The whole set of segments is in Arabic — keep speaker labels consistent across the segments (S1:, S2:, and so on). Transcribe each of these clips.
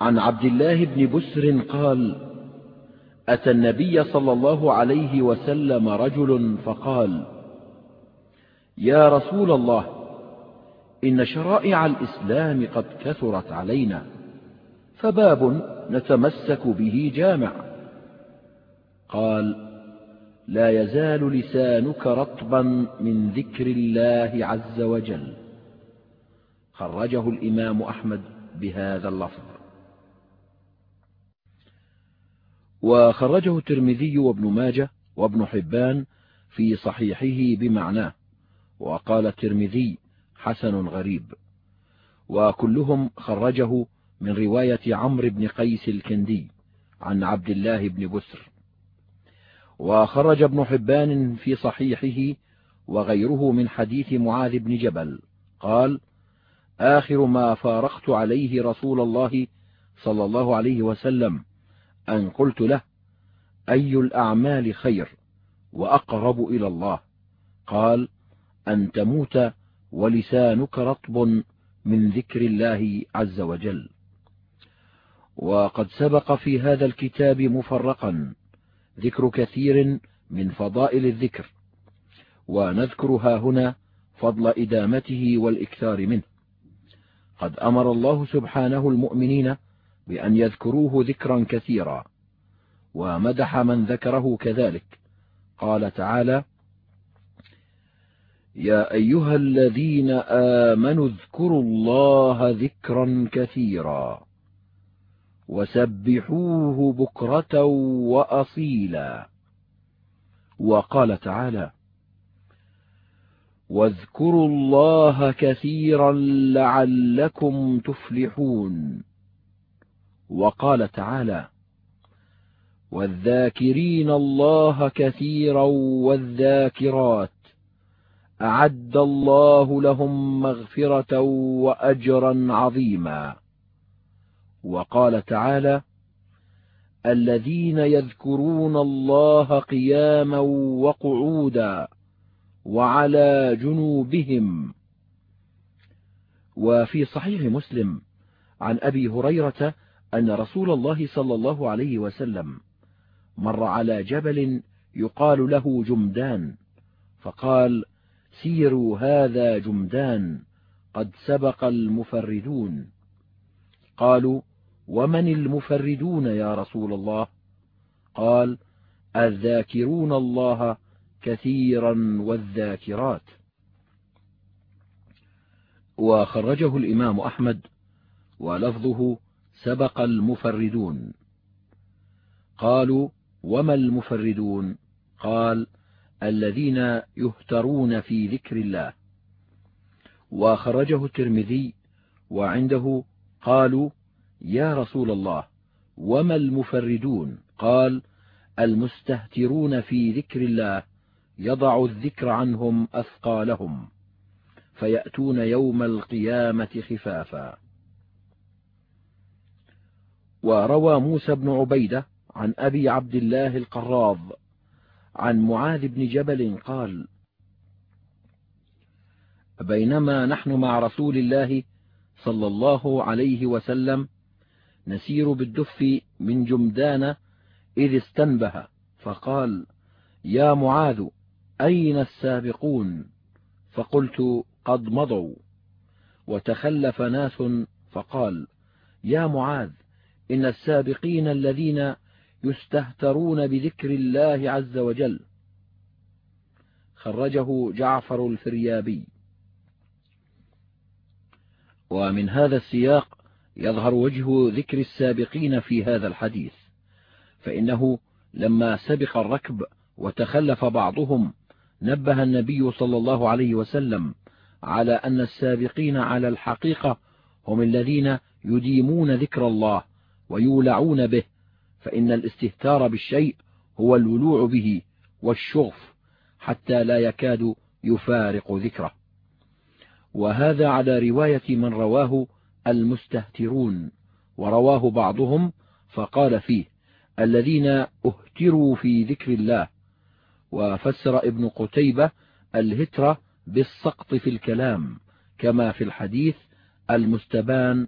S1: عن عبد الله بن بسر قال أتى النبي صلى الله عليه وسلم رجل فقال يا رسول الله إن شرائع الإسلام قد كثرت علينا فباب نتمسك به جامع. قال لا يزال لسانك رطبا من ذكر الله عز وجل. خرجه الإمام أحمد بهذا اللفظ. وخرجه الترمذي وابن ماجه وابن حبان في صحيحه بمعناه وقال الترمذي حسن غريب. وكلهم خرجه من رواية عمرو بن قيس الكندي عن عبد الله بن بسر. وخرج ابن حبان في صحيحه وغيره من حديث معاذ بن جبل قال آخر ما فارقت عليه رسول الله صلى الله عليه وسلم أن قلت له أي الأعمال خير وأقرب إلى الله؟ قال أن تموت ولسانك رطب من ذكر الله عز وجل. وقد سبق في هذا الكتاب مفرقا ذكر كثير من فضائل الذكر ونذكرها هنا فضل إدامته والإكثار منه. قد أمر الله سبحانه المؤمنين بأن يذكروه ذكرا كثيرا. ومدح من ذكره كذلك. قال تعالى يا أيها الذين آمنوا اذكروا الله ذكرا كثيرا. وسبحوه بكرة وأصيلا. وقال تعالى واذكروا الله كثيرا لعلكم تفلحون. وقال تعالى والذاكرين الله كثيرا والذاكرات أعد الله لهم مغفرة وأجرا عظيما. وقال تعالى الذين يذكرون الله قياما وقعودا وعلى جنوبهم. وفي صحيح مسلم عن أبي هريرة أن رسول الله صلى الله عليه وسلم مر على جبل يقال له جمدان فقال سيروا هذا جمدان قد سبق المفردون. قالوا ومن المفردون يا رسول الله؟ قال الذاكرون الله كثيرا والذاكرات. وخرجه الإمام أحمد ولفظه سبق المفردون. قالوا وما المفردون؟ قال الذين يهترون في ذكر الله. وخرجه الترمذي وعنده قالوا يا رسول الله وما المفردون؟ قال المستهترون في ذكر الله يضع الذكر عنهم أثقالهم فيأتون يوم القيامة خفافا. وروى موسى بن عبيدة عن أبي عبد الله القراض عن معاذ بن جبل قال بينما نحن مع رسول الله صلى الله عليه وسلم نسير بالدف من جمدان إذ استنبه فقال يا معاذ أين السابقون؟ فقلت قد مضوا. وتخلف ناس فقال يا معاذ إن السابقين الذين يستهترون بذكر الله عز وجل. خرجه جعفر الفريابي. ومن هذا السياق يظهر وجه ذكر السابقين في هذا الحديث فإنه لما سبق الركب وتخلف بعضهم نبه النبي صلى الله عليه وسلم على أن السابقين على الحقيقة هم الذين يديمون ذكر الله ويولعون به فإن الاستهتار بالشيء هو الولوع به والشغف حتى لا يكاد يفارق ذكره. وهذا على رواية من رواه المستهترون ورواه بعضهم فقال فيه الذين اهتروا في ذكر الله وفسر ابن قتيبة الهترة بالسقط في الكلام كما في الحديث المستبان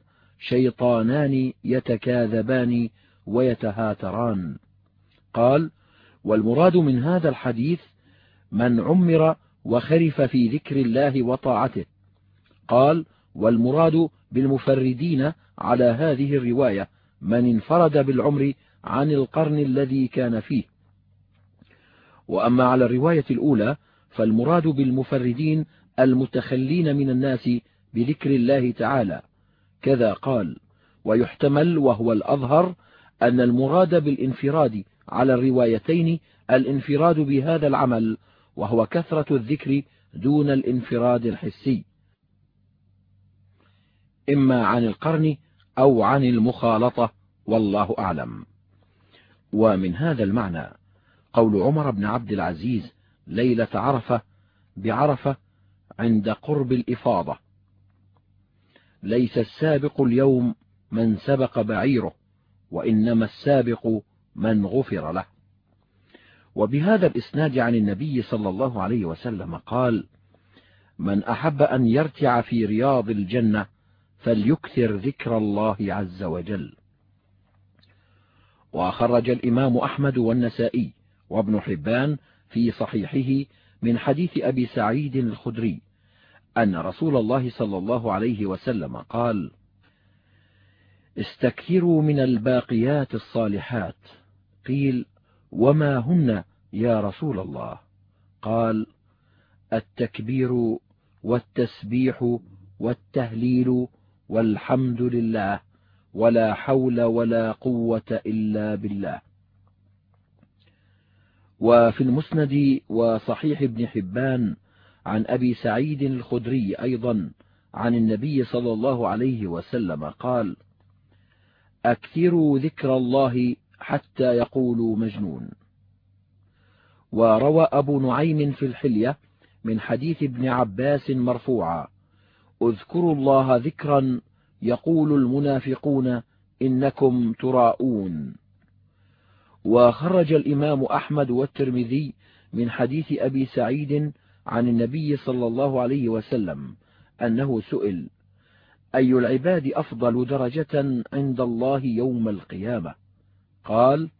S1: شيطانان يتكاذبان ويتهاتران. قال والمراد من هذا الحديث من عمر وخرف في ذكر الله وطاعته. قال والمراد بالمفردين على هذه الرواية من انفرد بالعمر عن القرن الذي كان فيه. وأما على الرواية الأولى فالمراد بالمفردين المتخلين من الناس بذكر الله تعالى. كذا قال ويحتمل وهو الأظهر أن المراد بالانفراد على الروايتين الانفراد بهذا العمل وهو كثرة الذكر دون الانفراد الحسي. إما عن القرن أو عن المخالطة والله أعلم. ومن هذا المعنى قول عمر بن عبد العزيز ليلة عرفة بعرفة عند قرب الإفاضة. ليس السابق اليوم من سبق بعيره وإنما السابق من غفر له. وبهذا الإسناد عن النبي صلى الله عليه وسلم قال من أحب أن يرتع في رياض الجنة فليكثر ذكر الله عز وجل. وخرج الإمام أحمد والنسائي وابن حبان في صحيحه من حديث أبي سعيد الخدري أن رسول الله صلى الله عليه وسلم قال استكثروا من الباقيات الصالحات. قيل وما هن يا رسول الله؟ قال التكبير والتسبيح والتهليل والحمد لله ولا حول ولا قوة إلا بالله. وفي المسند وصحيح ابن حبان عن أبي سعيد الخدري أيضا عن النبي صلى الله عليه وسلم قال أكثروا ذكر الله حتى يقولوا مجنون. وروى أبو نعيم في الحلية من حديث ابن عباس مرفوعا اذكروا الله ذكرا يقول المنافقون إنكم تراءون وخرج الإمام أحمد والترمذي من حديث أبي سعيد عن النبي صلى الله عليه وسلم أنه سئل أي العباد أفضل درجة عند الله يوم القيامة؟ قال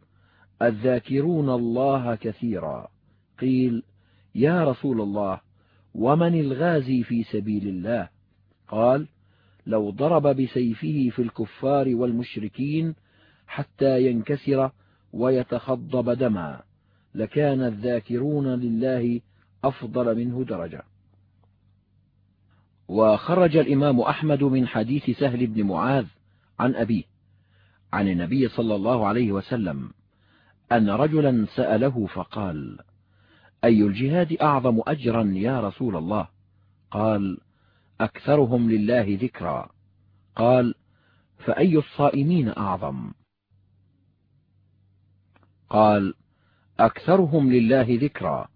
S1: الذاكرون الله كثيرا. قيل يا رسول الله ومن الغازي في سبيل الله؟ قال لو ضرب بسيفه في الكفار والمشركين حتى ينكسر ويتخضب دما لكان الذاكرون لله أفضل منه درجة. وخرج الإمام أحمد من حديث سهل بن معاذ عن أبيه عن النبي صلى الله عليه وسلم أن رجلا سأله فقال أي الجهاد أعظم أجرا يا رسول الله؟ قال أكثرهم لله ذكرا. قال فأي الصائمين أعظم؟ قال أكثرهم لله ذكرا.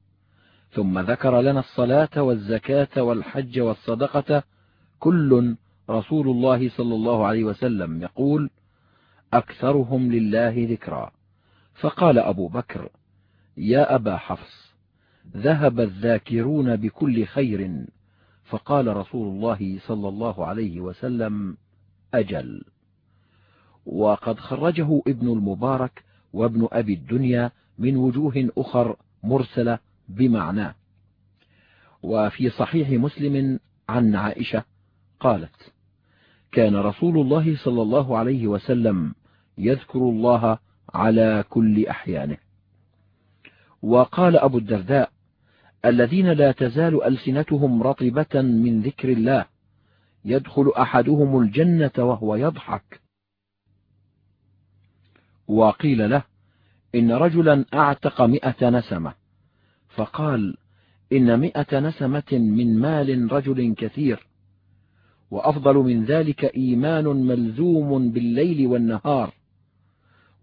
S1: ثم ذكر لنا الصلاة والزكاة والحج والصدقة كل رسول الله صلى الله عليه وسلم يقول أكثرهم لله ذكرا. فقال أبو بكر يا أبا حفص ذهب الذاكرون بكل خير. فقال رسول الله صلى الله عليه وسلم أجل. وقد خرجه ابن المبارك وابن أبي الدنيا من وجوه أخر مرسلة بمعناه وفي صحيح مسلم عن عائشة قالت كان رسول الله صلى الله عليه وسلم يذكر الله على كل أحيانه. وقال أبو الدرداء الذين لا تزال ألسنتهم رطبة من ذكر الله يدخل أحدهم الجنة وهو يضحك. وقيل له إن رجلا أعتق مئة نسمة. فقال إن مئة نسمة من مال رجل كثير وأفضل من ذلك إيمان ملزوم بالليل والنهار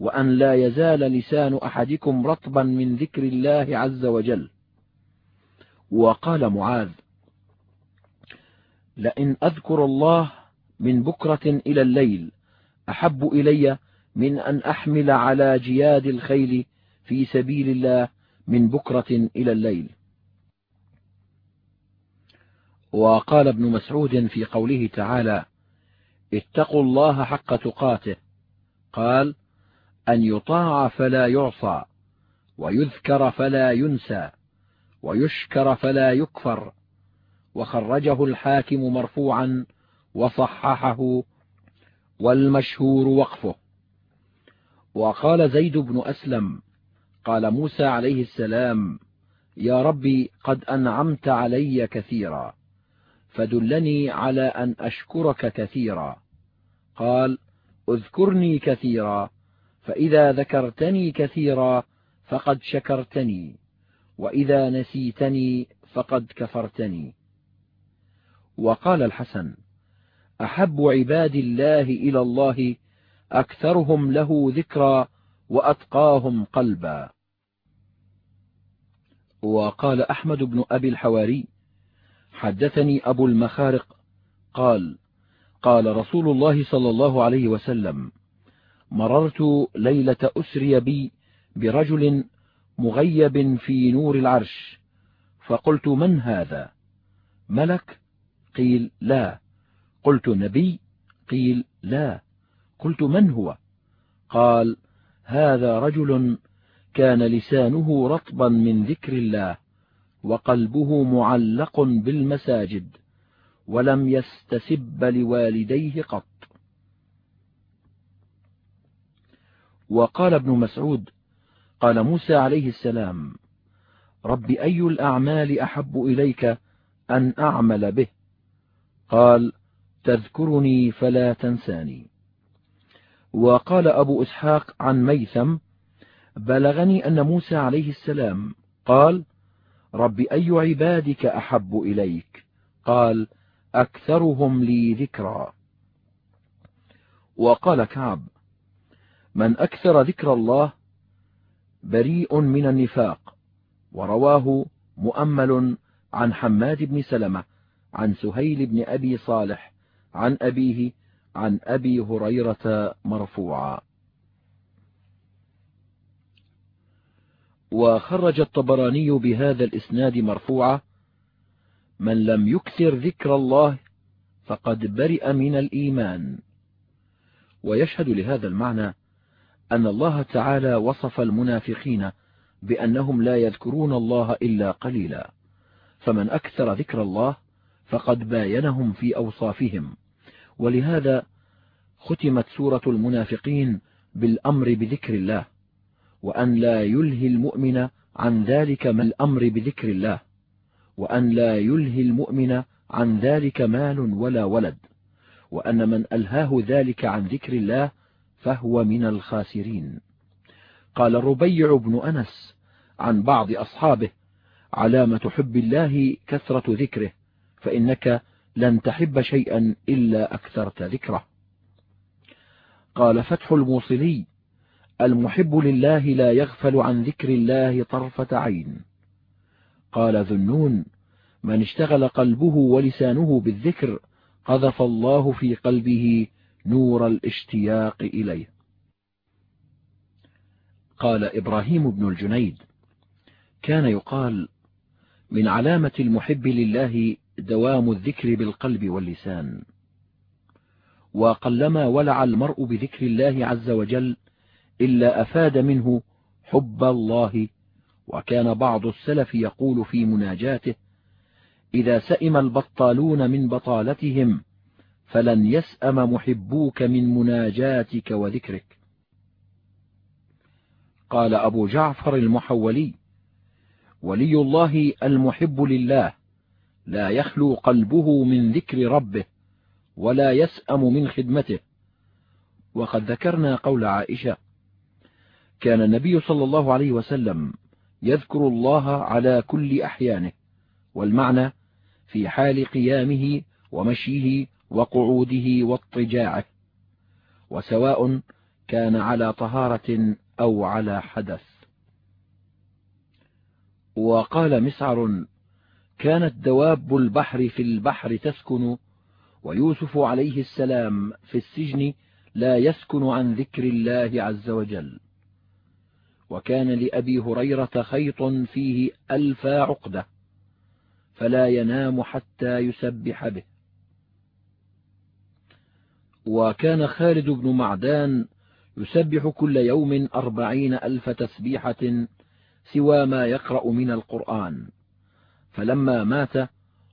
S1: وأن لا يزال لسان أحدكم رطبا من ذكر الله عز وجل. وقال معاذ لئن أذكر الله من بكرة إلى الليل أحب إلي من أن أحمل على جياد الخيل في سبيل الله من بكرة إلى الليل. وقال ابن مسعود في قوله تعالى اتقوا الله حق تقاته. قال أن يطاع فلا يعصى ويذكر فلا ينسى ويشكر فلا يكفر. وخرجه الحاكم مرفوعا وصححه والمشهور وقفه. وقال زيد بن أسلم قال موسى عليه السلام يا ربي قد أنعمت علي كثيرا فدلني على أن أشكرك كثيرا. قال اذكرني كثيرا فإذا ذكرتني كثيرا فقد شكرتني وإذا نسيتني فقد كفرتني. وقال الحسن أحب عباد الله إلى الله أكثرهم له ذكرا وأتقاهم قلبا. وقال أحمد بن أبي الحواري حدثني أبو المخارق قال قال رسول الله صلى الله عليه وسلم مررت ليلة أسري بي برجل مغيب في نور العرش فقلت من هذا؟ ملك؟ قيل لا. قلت نبي؟ قيل لا. قلت من هو؟ قال هذا رجل كان لسانه رطبا من ذكر الله وقلبه معلق بالمساجد ولم يستسب لوالديه قط. وقال ابن مسعود قال موسى عليه السلام رب أي الأعمال أحب إليك أن أعمل به؟ قال تذكرني فلا تنساني. وقال أبو إسحاق عن ميثم بلغني أن موسى عليه السلام قال رب أي عبادك أحب إليك؟ قال أكثرهم لي ذكرا. وقال كعب من أكثر ذكر الله بريء من النفاق ورواه مؤمل عن حماد بن سلمة عن سهيل بن أبي صالح عن أبيه عن أبي هريرة مرفوعا. وخرج الطبراني بهذا الإسناد مرفوعا من لم يكثر ذكر الله فقد برئ من الإيمان. ويشهد لهذا المعنى أن الله تعالى وصف المنافقين بأنهم لا يذكرون الله إلا قليلا فمن أكثر ذكر الله فقد باينهم في أوصافهم. ولهذا ختمت سورة المنافقين بالأمر بذكر الله. وأن لا يلهي المؤمن عن ذلك ما الأمر بذكر الله وأن لا يلهي المؤمن عن ذلك مال ولا ولد وأن من ألهاه ذلك عن ذكر الله فهو من الخاسرين. قال الربيع بن أنس عن بعض أصحابه علامة حب الله كثرة ذكره فإنك لن تحب شيئا إلا أكثرت ذكره. قال فتح الموصلي المحب لله لا يغفل عن ذكر الله طرفة عين. قال ذنون من اشتغل قلبه ولسانه بالذكر قذف الله في قلبه نور الاشتياق إليه. قال إبراهيم بن الجنيد كان يقال من علامة المحب لله دوام الذكر بالقلب واللسان. وقلما ولع المرء بذكر الله عز وجل إلا أفاد منه حب الله. وكان بعض السلف يقول في مناجاته إذا سئم البطالون من بطالتهم فلن يسأم محبوك من مناجاتك وذكرك. قال أبو جعفر المحولي ولي الله المحب لله لا يخلو قلبه من ذكر ربه ولا يسأم من خدمته. وقد ذكرنا قول عائشة كان النبي صلى الله عليه وسلم يذكر الله على كل أحيانه والمعنى في حال قيامه ومشيه وقعوده واضطجاعه وسواء كان على طهارة أو على حدث. وقال مسعر كانت دواب البحر في البحر تسكن ويوسف عليه السلام في السجن لا يسكن عن ذكر الله عز وجل. وكان لأبي هريرة خيط فيه ألف عقدة فلا ينام حتى يسبح به. وكان خالد بن معدان يسبح كل يوم أربعين ألف تسبيحة سوى ما يقرأ من القرآن. فلما مات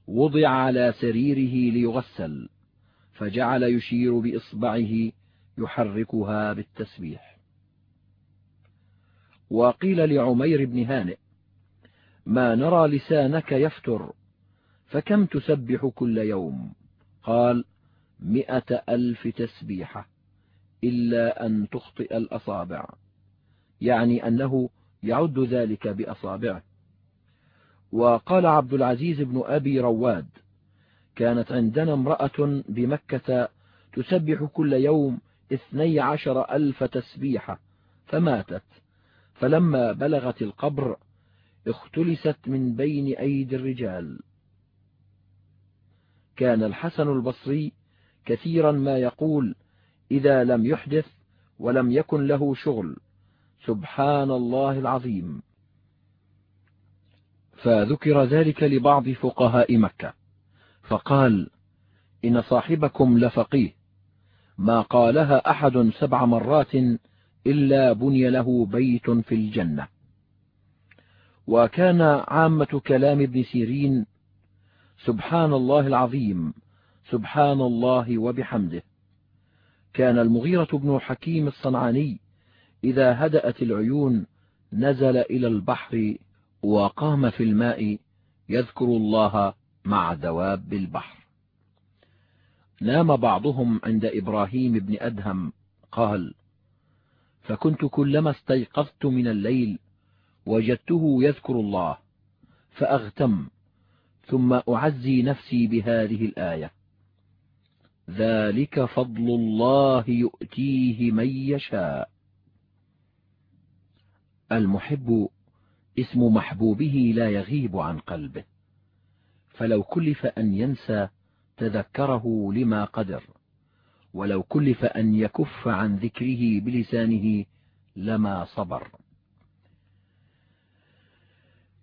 S1: وضع على سريره ليغسل فجعل يشير بإصبعه يحركها بالتسبيح. وقيل لعمير بن هانئ ما نرى لسانك يفتر فكم تسبح كل يوم؟ قال م ألف تسبيحة إلا أن تخطئ الأصابع. يعني أنه يعد ذلك بأصابعه. وقال عبد العزيز بن أبي رواد كانت عندنا امرأة بمكة تسبح كل يوم اثني عشر ألف تسبيحة فماتت. فلما بلغت القبر اختلست من بين أيدي الرجال. كان الحسن البصري كثيرا ما يقول إذا لم يحدث ولم يكن له شغل. سبحان الله العظيم. فذكر ذلك لبعض فقهاء مكة. فقال إن صاحبكم لفقيه. ما قالها أحد سبع مرات إلا بني له بيت في الجنة. وكان عامة كلام ابن سيرين سبحان الله العظيم سبحان الله وبحمده. كان المغيرة بن حكيم الصنعاني إذا هدأت العيون نزل إلى البحر وقام في الماء يذكر الله مع دواب البحر. نام بعضهم عند إبراهيم بن أدهم قال فكنت كلما استيقظت من الليل وجدته يذكر الله فأغتم ثم أعزي نفسي بهذه الآية. ذلك فضل الله يؤتيه من يشاء. المحب اسم محبوبه لا يغيب عن قلبه فلو كلف أن ينسى تذكره لما قدر. ولو كلف أن يكف عن ذكره بلسانه لما صبر.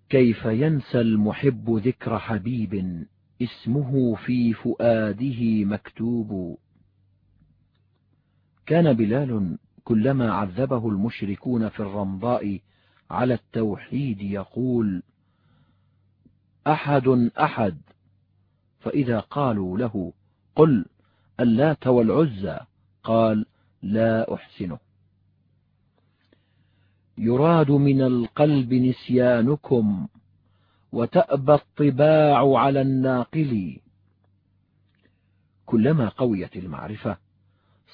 S1: كيف ينسى المحب ذكر حبيب اسمه في فؤاده مكتوب. كان بلال كلما عذبه المشركون في الرمضاء على التوحيد يقول أحد أحد. فإذا قالوا له قل اللات والعزى قال لا أحسنه يراد من القلب نسيانكم وتأبى الطباع على الناقل. كلما قويت المعرفة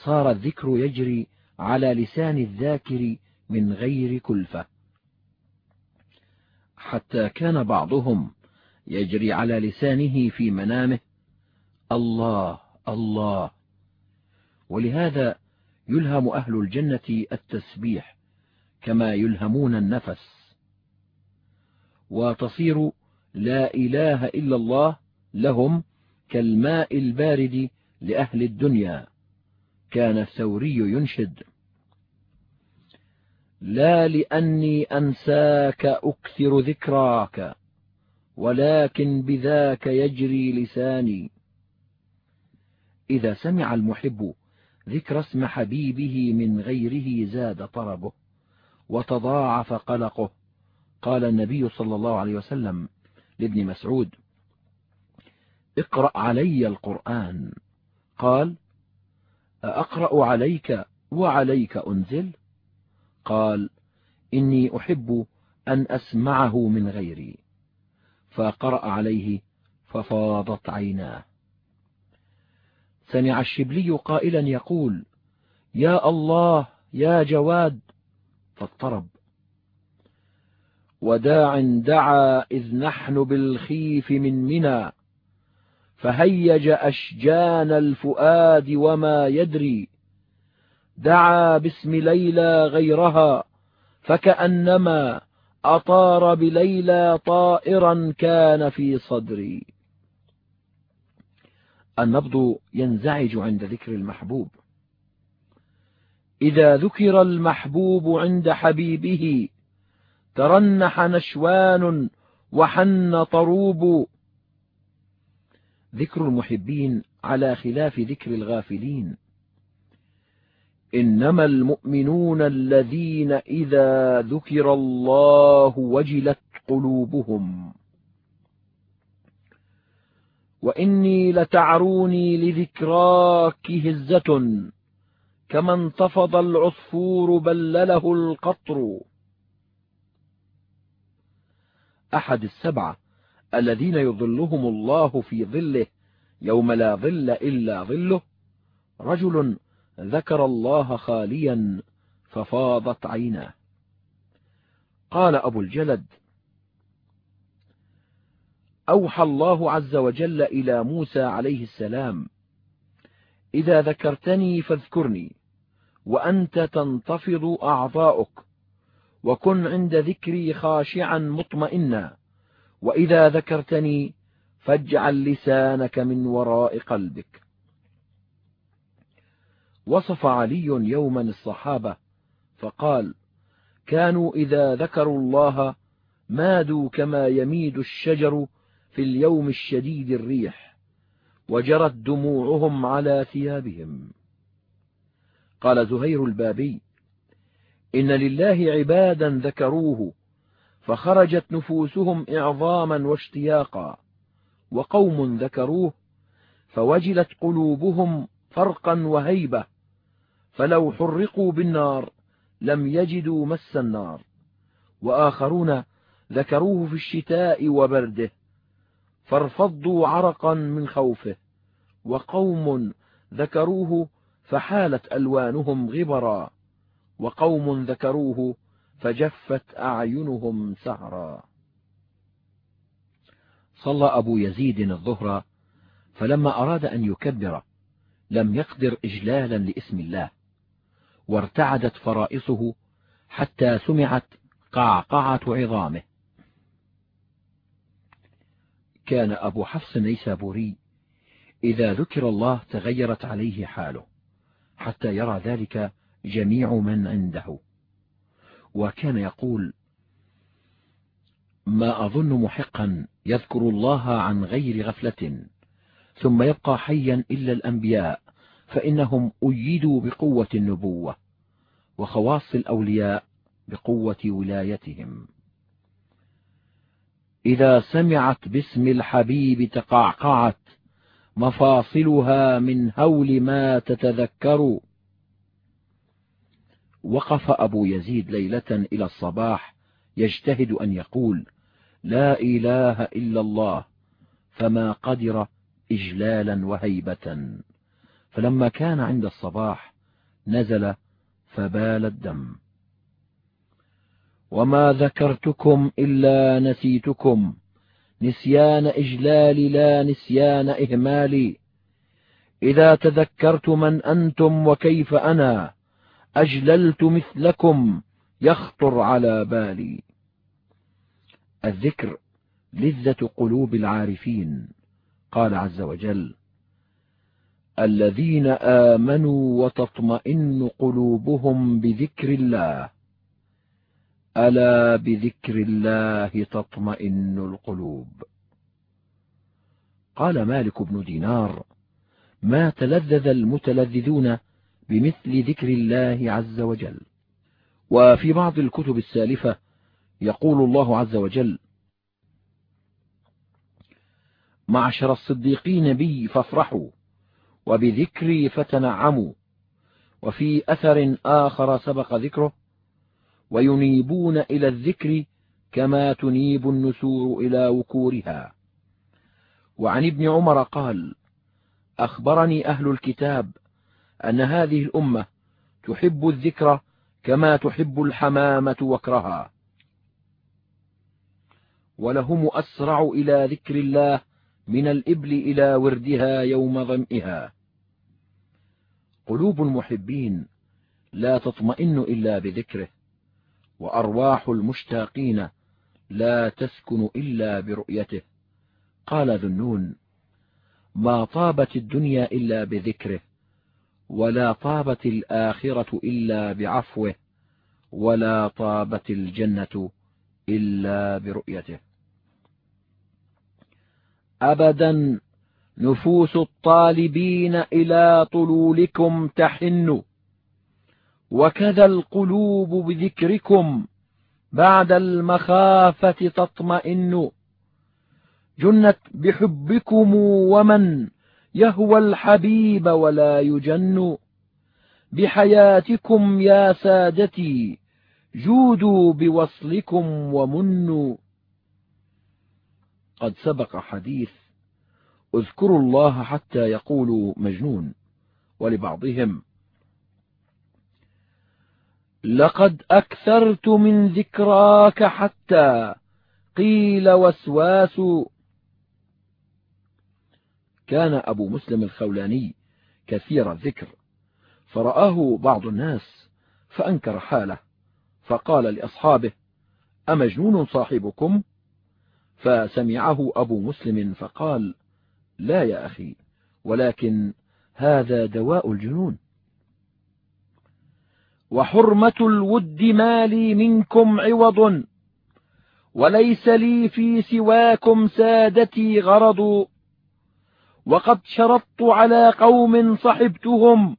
S1: صار الذكر يجري على لسان الذاكر من غير كلفة. حتى كان بعضهم يجري على لسانه في منامه. الله الله. ولهذا يلهم أهل الجنة التسبيح كما يلهمون النفس. وتصير لا إله إلا الله لهم كالماء البارد لأهل الدنيا. كان الثوري ينشد. لا لأني أنساك أكثر ذكراك ولكن بذاك يجري لساني. إذا سمع المحب ذكر اسم حبيبه من غيره زاد طربه وتضاعف قلقه. قال النبي صلى الله عليه وسلم لابن مسعود اقرأ علي القرآن. قال أقرأ عليك وعليك أنزل؟ قال إني أحب أن أسمعه من غيري. فقرأ عليه ففاضت عيناه. سمع الشبلي قائلا يقول يا الله يا جواد! فاضطرب. وداع دعا إذ نحن بالخيف من منى فهيج أشجان الفؤاد وما يدري. دعا باسم ليلى غيرها فكأنما أطار بليلى طائرا كان في صدري. النبض ينزعج عند ذكر المحبوب. إذا ذكر المحبوب عند حبيبه ترنح نشوان وحن طروب. ذكر المحبين على خلاف ذكر الغافلين. إنما المؤمنون الذين إذا ذكر الله وجلت قلوبهم. وإني لتعروني لذكراك هزة كما انتفض العصفور بلله القطر. أحد السبعة الذين يظلهم الله في ظله يوم لا ظل إلا ظله. رجل ذكر الله خاليا ففاضت عيناه. قال أبو الجلد أوحى الله عز وجل إلى موسى عليه السلام إذا ذكرتني فاذكرني وأنت تنتفض أعضاؤك وكن عند ذكري خاشعا مطمئنا وإذا ذكرتني فاجعل لسانك من وراء قلبك. وصف علي يوما الصحابة فقال كانوا إذا ذكروا الله مادوا كما يميد الشجر في اليوم الشديد الريح وجرت دموعهم على ثيابهم. قال زهير البابي إن لله عبادا ذكروه فخرجت نفوسهم إعظاما واشتياقا وقوم ذكروه فوجلت قلوبهم فرقا وهيبة فلو حرقوا بالنار لم يجدوا مس النار وآخرون ذكروه في الشتاء وبرده. فارفضوا عرقا من خوفه وقوم ذكروه فحالت ألوانهم غبرا وقوم ذكروه فجفت أعينهم سهرا صلى أبو يزيد الظهر فلما أراد أن يكبر لم يقدر إجلالا لاسم الله وارتعدت فرائصه حتى سمعت قعقعة عظامه. كان أبو حفص النيسابوري. إذا ذكر الله تغيرت عليه حاله حتى يرى ذلك جميع من عنده. وكان يقول ما أظن محقا يذكر الله عن غير غفلة ثم يبقى حيا إلا الأنبياء فإنهم أيدوا بقوة النبوة وخواص الأولياء بقوة ولايتهم. إذا سمعت باسم الحبيب تقعقعت مفاصلها من هول ما تتذكر. وقف أبو يزيد ليلة إلى الصباح يجتهد أن يقول لا إله إلا الله فما قدر إجلالا وهيبة. فلما كان عند الصباح نزل فبال الدم. وما ذكرتكم إلا نسيتكم. نسيان إجلال لا نسيان إهمال. إذا تذكرت من أنتم وكيف أنا أجللت مثلكم يخطر على بالي. الذكر لذة قلوب العارفين. قال عز وجل الذين آمنوا وتطمئن قلوبهم بذكر الله. ألا بذكر الله تطمئن القلوب؟ قال مالك بن دينار ما تلذذ المتلذذون بمثل ذكر الله عز وجل؟ وفي بعض الكتب السالفة يقول الله عز وجل معشر الصديقين بي فافرحوا وبذكري فتنعموا وفي أثر آخر سبق ذكره وينيبون إلى الذكر كما تنيب النسور إلى وكورها وعن ابن عمر قال أخبرني أهل الكتاب أن هذه الأمة تحب الذكر كما تحب الحمامة وكرها. ولهم أسرع إلى ذكر الله من الإبل إلى وردها يوم ظمئها. قلوب المحبين لا تطمئن إلا بذكره. وأرواح المشتاقين لا تسكن إلا برؤيته. قال ذنون ما طابت الدنيا إلا بذكره ولا طابت الآخرة إلا بعفوه ولا طابت الجنة إلا برؤيته. أبدا نفوس الطالبين إلى طلولكم تحن. وكذا القلوب بذكركم بعد المخافة تطمئن. جنت بحبكم ومن يهوى الحبيب ولا يجن. بحياتكم يا سادتي جودوا بوصلكم ومنوا. قد سبق حديث. اذكروا الله حتى يقولوا مجنون. ولبعضهم لقد أكثرت من ذكراك حتى قيل وسواس. كان أبو مسلم الخولاني كثير الذكر. فرآه بعض الناس فأنكر حاله فقال لأصحابه أمجنون صاحبكم؟ فسمعه أبو مسلم فقال لا يا أخي ولكن هذا دواء الجنون. وحرمة الود مالي منكم عوض وليس لي في سواكم سادتي غرض. وقد شرطت على قوم صحبتهم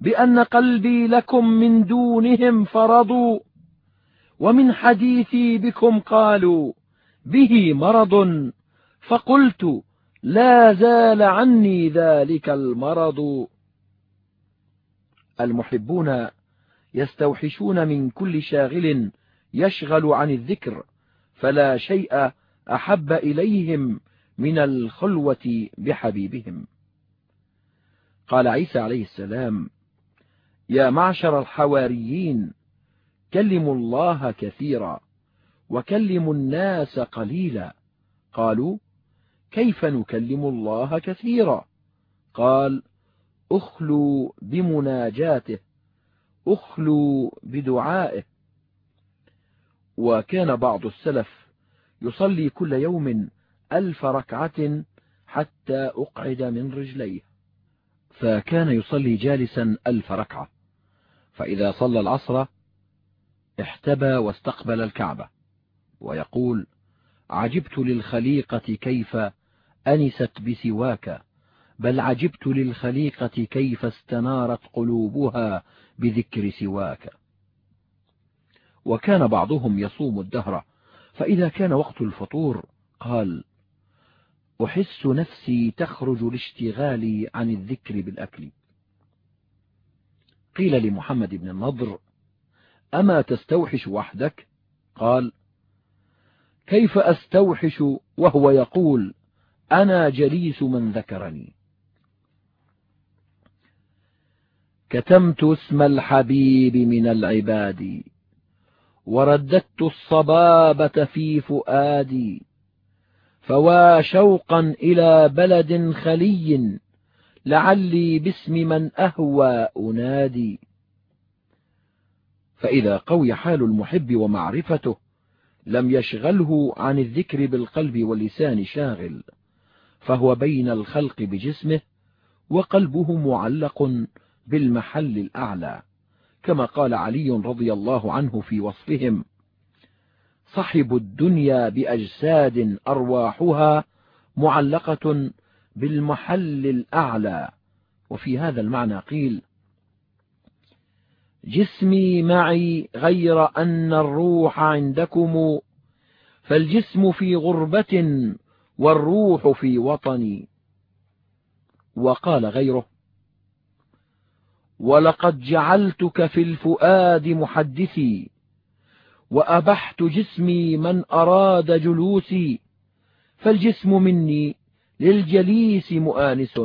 S1: بأن قلبي لكم من دونهم فرضوا ومن حديثي بكم قالوا به مرض. فقلت لا زال عني ذلك المرض. المحبون يستوحشون من كل شاغل يشغل عن الذكر فلا شيء أحب إليهم من الخلوة بحبيبهم. قال عيسى عليه السلام يا معشر الحواريين كلموا الله كثيرا وكلموا الناس قليلا. قالوا كيف نكلم الله كثيرا؟ قال اخلوا بمناجاته اخلوا بدعائه. وكان بعض السلف يصلي كل يوم ألف ركعة حتى أقعد من رجليه. فكان يصلي جالسا ألف ركعة. فإذا صلى العصر احتبى واستقبل الكعبة ويقول عجبت للخليقة كيف أنست بسواك بل عجبت للخليقة كيف استنارت قلوبها بذكر سواك. وكان بعضهم يصوم الدهر فإذا كان وقت الفطور قال أحس نفسي تخرج لاشتغالي عن الذكر بالأكل. قيل لمحمد بن النضر أما تستوحش وحدك؟ قال كيف أستوحش؟ وهو يقول أنا جليس من ذكرني. كتمت اسم الحبيب من العباد ورددت الصبابة في فؤادي فوا شوقا إلى بلد خلي لعلي باسم من أهوى أنادي. فإذا قوي حال المحب ومعرفته لم يشغله عن الذكر بالقلب واللسان شاغل فهو بين الخلق بجسمه وقلبه معلق بالمحل الأعلى كما قال علي رضي الله عنه في وصفهم صحبوا الدنيا بأجساد أرواحها معلقة بالمحل الأعلى. وفي هذا المعنى قيل جسمي معي غير أن الروح عندكم فالجسم في غربة والروح في وطني. وقال غيره ولقد جعلتك في الفؤاد محدثي وأبحت جسمي من أراد جلوسي فالجسم مني للجليس مؤانس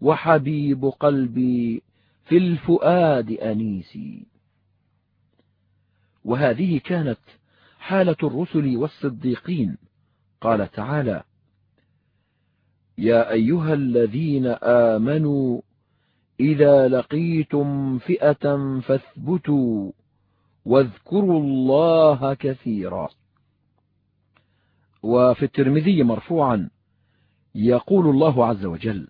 S1: وحبيب قلبي في الفؤاد أنيسي وهذه كانت حالة الرسل والصديقين. قال تعالى يا أيها الذين آمنوا إذا لقيتم فئة فاثبتوا واذكروا الله كثيرا. وفي الترمذي مرفوعا يقول الله عز وجل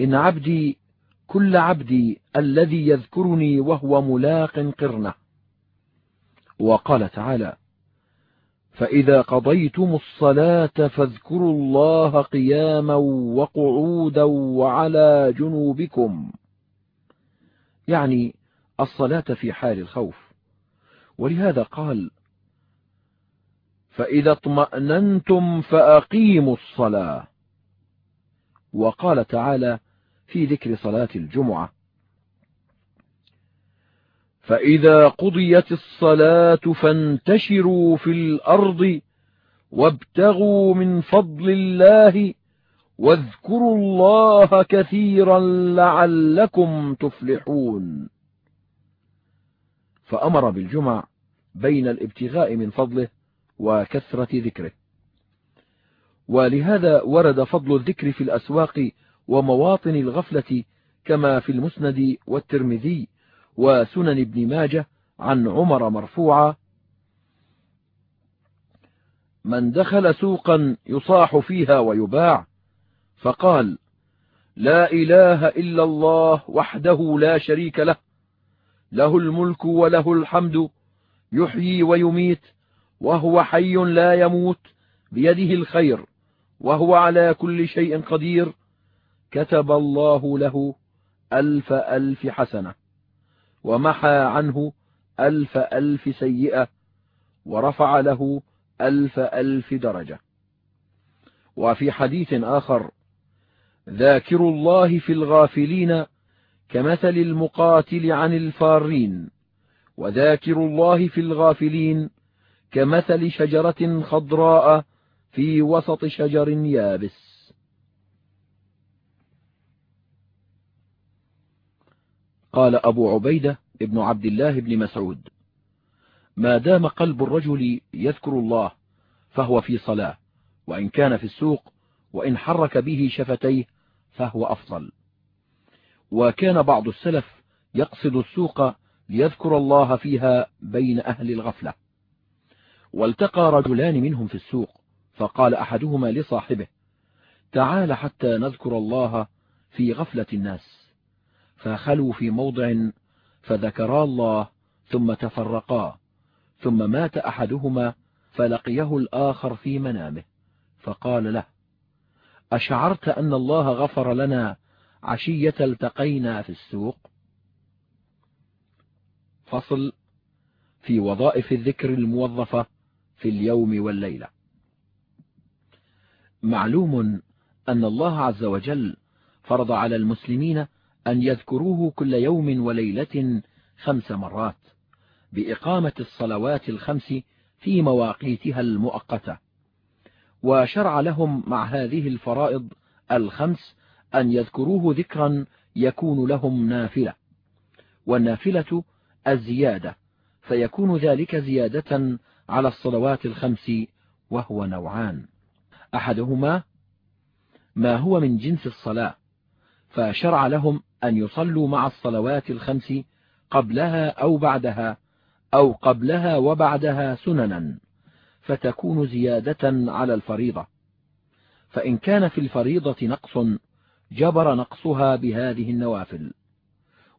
S1: إن عبدي كل عبدي الذي يذكرني وهو ملاق قرنه. وقال تعالى فإذا قضيتم الصلاة فاذكروا الله قياما وقعودا وعلى جنوبكم. يعني الصلاة في حال الخوف. ولهذا قال فإذا اطمأننتم فأقيموا الصلاة. وقال تعالى في ذكر صلاة الجمعة فإذا قضيت الصلاة فانتشروا في الأرض وابتغوا من فضل الله واذكروا الله كثيرا لعلكم تفلحون. فأمر بالجمع بين الابتغاء من فضله وكثرة ذكره. ولهذا ورد فضل الذكر في الأسواق ومواطن الغفلة كما في المسند والترمذي وسنن ابن ماجه عن عمر مرفوعا من دخل سوقا يصاح فيها ويباع. فقال لا إله إلا الله وحده لا شريك له. له الملك وله الحمد. يحيي ويميت. وهو حي لا يموت. بيده الخير. وهو على كل شيء قدير. كتب الله له ألف ألف حسنة. ومحى عنه ألف ألف سيئة ورفع له ألف ألف درجة. وفي حديث آخر ذاكر الله في الغافلين كمثل المقاتل عن الفارين وذاكر الله في الغافلين كمثل شجرة خضراء في وسط شجر يابس. قال أبو عبيدة ابن عبد الله بن مسعود. ما دام قلب الرجل يذكر الله فهو في صلاة وإن كان في السوق وإن حرك به شفتيه فهو أفضل. وكان بعض السلف يقصد السوق ليذكر الله فيها بين أهل الغفلة. والتقى رجلان منهم في السوق فقال أحدهما لصاحبه تعال حتى نذكر الله في غفلة الناس. فخلوا في موضع فذكرا الله ثم تفرقا. ثم مات أحدهما فلقيه الآخر في منامه. فقال له أشعرت أن الله غفر لنا عشية التقينا في السوق؟ فصل في وظائف الذكر الموظفة في اليوم والليلة. معلوم أن الله عز وجل فرض على المسلمين أن يذكروه كل يوم وليلة خمس مرات بإقامة الصلوات الخمس في مواقيتها المؤقتة. وشرع لهم مع هذه الفرائض الخمس أن يذكروه ذكرا يكون لهم نافلة. والنافلة الزيادة فيكون ذلك زيادة على الصلوات الخمس وهو نوعان. أحدهما ما هو من جنس الصلاة فشرع لهم أن يصلوا مع الصلوات الخمس قبلها أو بعدها أو قبلها وبعدها سننا فتكون زيادة على الفريضة. فإن كان في الفريضة نقص جبر نقصها بهذه النوافل.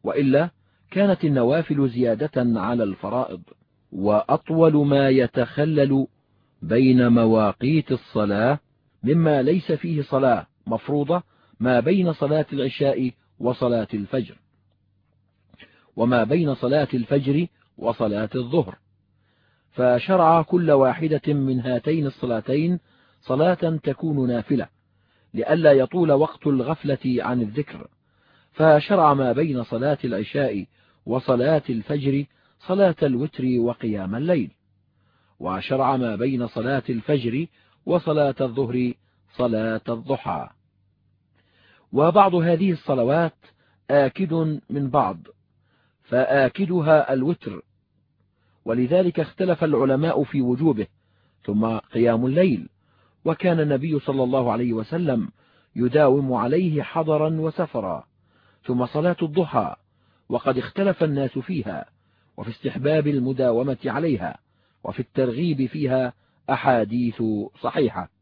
S1: وإلا كانت النوافل زيادة على الفرائض. وأطول ما يتخلل بين مواقيت الصلاة مما ليس فيه صلاة مفروضة ما بين صلاة العشاء وصلاة الفجر. وما بين صلاة الفجر وصلاة الظهر. فشرع كل واحدة من هاتين الصلاتين صلاة تكون نافلة لئلا يطول وقت الغفلة عن الذكر. فشرع ما بين صلاة العشاء وصلاة الفجر صلاة الوتر وقيام الليل. وشرع ما بين صلاة الفجر وصلاة الظهر صلاة الضحى. وبعض هذه الصلوات آكد من بعض فآكدها الوتر. ولذلك اختلف العلماء في وجوبه ثم قيام الليل. وكان النبي صلى الله عليه وسلم يداوم عليه حضرا وسفرا ثم صلاة الضحى. وقد اختلف الناس فيها وفي استحباب المداومة عليها وفي الترغيب فيها أحاديث صحيحة.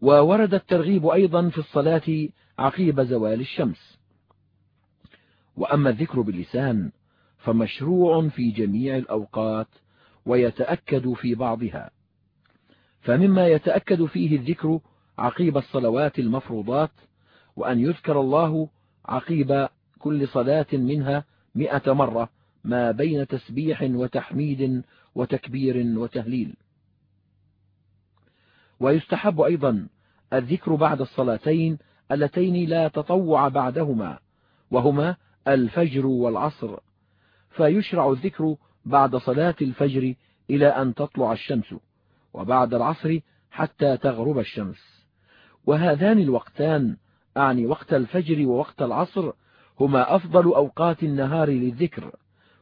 S1: وورد الترغيب أيضا في الصلاة عقيب زوال الشمس. وأما الذكر باللسان فمشروع في جميع الأوقات ويتأكد في بعضها. فمما يتأكد فيه الذكر عقيب الصلوات المفروضات وأن يذكر الله عقيب كل صلاة منها م مرة ما بين تسبيح وتحميد وتكبير وتهليل. ويستحب أيضا الذكر بعد الصلاتين اللتين لا تطوع بعدهما وهما الفجر والعصر. فيشرع الذكر بعد صلاة الفجر إلى أن تطلع الشمس وبعد العصر حتى تغرب الشمس. وهذان الوقتان أعني وقت الفجر ووقت العصر هما أفضل أوقات النهار للذكر.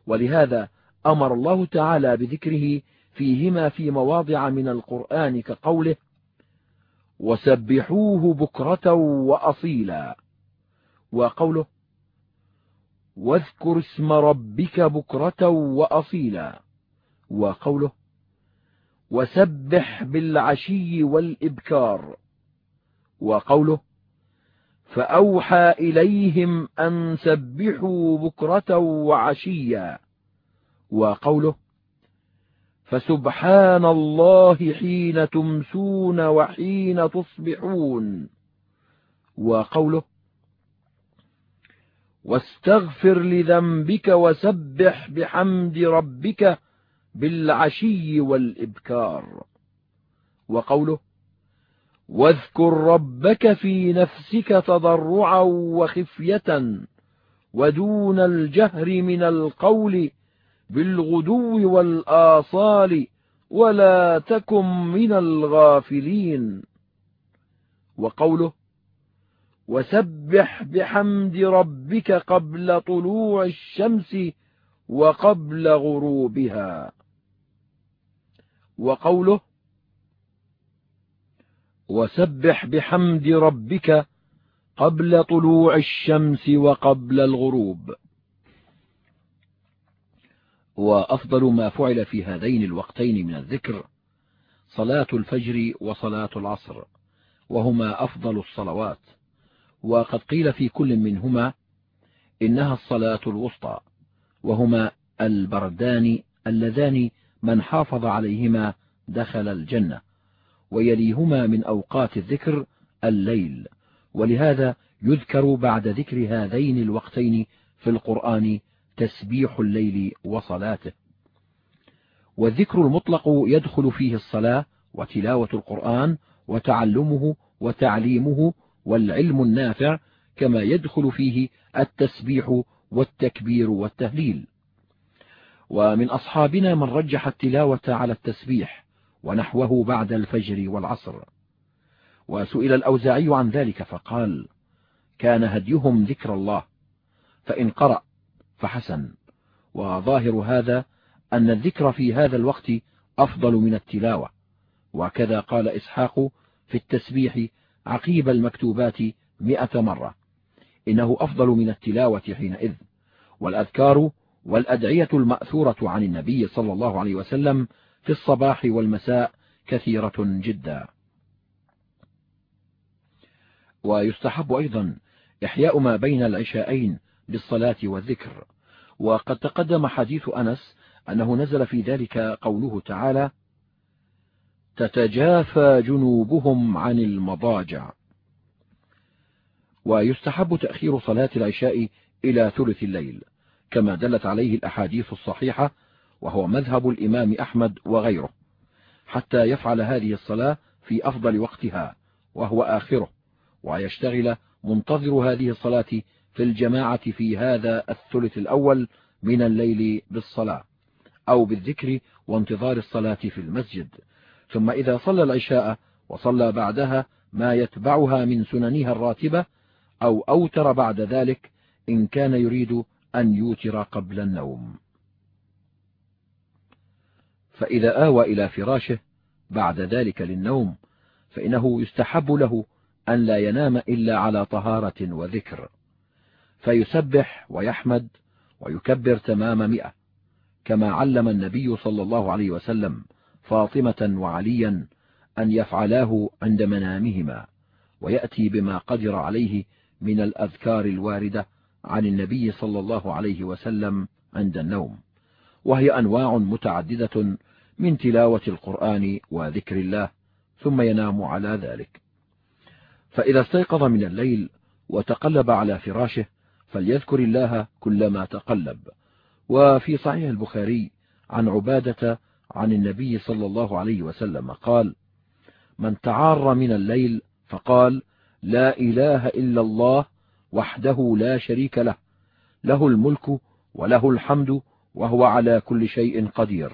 S1: ولهذا أمر الله تعالى بذكره فيهما في مواضع من القرآن كقوله وسبحوه بكرة وأصيلا. وقوله واذكر اسم ربك بكرة وأصيلا. وقوله وسبح بالعشي والإبكار. وقوله فأوحى إليهم أن سبحوا بكرة وعشيا. وقوله فسبحان الله حين تمسون وحين تصبحون. وقوله واستغفر لذنبك وسبح بحمد ربك بالعشي والإبكار. وقوله واذكر ربك في نفسك تضرعا وخفية ودون الجهر من القول بالغدو والآصال ولا تكن من الغافلين. وقوله وسبح بحمد ربك قبل طلوع الشمس وقبل غروبها. وقوله وسبح بحمد ربك قبل طلوع الشمس وقبل الغروب. وأفضل ما فعل في هذين الوقتين من الذكر صلاة الفجر وصلاة العصر وهما أفضل الصلوات. وقد قيل في كل منهما إنها الصلاة الوسطى وهما البردان اللذان من حافظ عليهما دخل الجنة ويليهما من أوقات الذكر الليل. ولهذا يذكر بعد ذكر هذين الوقتين في القرآن تسبيح الليل وصلاته. والذكر المطلق يدخل فيه الصلاة وتلاوة القرآن وتعلمه وتعليمه والعلم النافع كما يدخل فيه التسبيح والتكبير والتهليل. ومن أصحابنا من رجح التلاوة على التسبيح ونحوه بعد الفجر والعصر. وسئل الأوزاعي عن ذلك فقال كان هديهم ذكر الله فإن قرأ فحسن. وظاهر هذا أن الذكر في هذا الوقت أفضل من التلاوة. وكذا قال إسحاق في التسبيح عقيب المكتوبات م مرة. إنه أفضل من التلاوة حينئذ. والأذكار والأدعية المأثورة عن النبي صلى الله عليه وسلم في الصباح والمساء كثيرة جدا. ويستحب أيضا إحياء ما بين العشاءين بالصلاة والذكر. وقد تقدم حديث أنس أنه نزل في ذلك قوله تعالى تتجافى جنوبهم عن المضاجع. ويستحب تأخير صلاة العشاء إلى ثلث الليل كما دلت عليه الأحاديث الصحيحة وهو مذهب الإمام أحمد وغيره حتى يفعل هذه الصلاة في أفضل وقتها وهو آخره ويشتغل منتظر هذه الصلاة في الجماعة في هذا الثلث الأول من الليل بالصلاة أو بالذكر وانتظار الصلاة في المسجد. ثم إذا صلى العشاء وصلى بعدها ما يتبعها من سننها الراتبة أو أوتر بعد ذلك إن كان يريد أن يوتر قبل النوم. فإذا آوى إلى فراشه بعد ذلك للنوم فإنه يستحب له أن لا ينام إلا على طهارة وذكر. فيسبح ويحمد ويكبر تمام مئة كما علم النبي صلى الله عليه وسلم فاطمة وعليا أن يفعلاه عند منامهما ويأتي بما قدر عليه من الأذكار الواردة عن النبي صلى الله عليه وسلم عند النوم وهي أنواع متعددة من تلاوة القرآن وذكر الله ثم ينام على ذلك. فإذا استيقظ من الليل وتقلب على فراشه فليذكر الله كلما تقلب. وفي صحيح البخاري عن عبادة عن النبي صلى الله عليه وسلم قال من تعار من الليل فقال لا إله إلا الله وحده لا شريك له له الملك وله الحمد وهو على كل شيء قدير.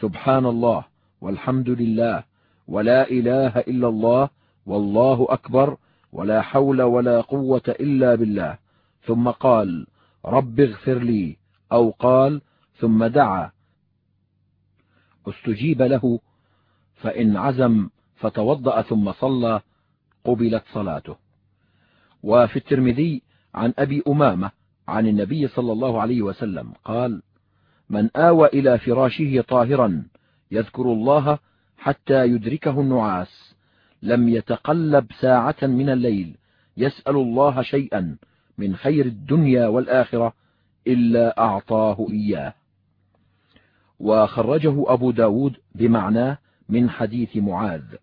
S1: سبحان الله والحمد لله ولا إله إلا الله والله أكبر ولا حول ولا قوة إلا بالله. ثم قال رب اغفر لي أو قال ثم دعا. استجيب له فإن عزم فتوضأ ثم صلى قبلت صلاته. وفي الترمذي عن أبي أمامة عن النبي صلى الله عليه وسلم قال من آوى إلى فراشه طاهرا يذكر الله حتى يدركه النعاس لم يتقلب ساعة من الليل يسأل الله شيئا من خير الدنيا والآخرة إلا أعطاه إياه. وخرجه أبو ب داود بمعناه من حديث معاذ.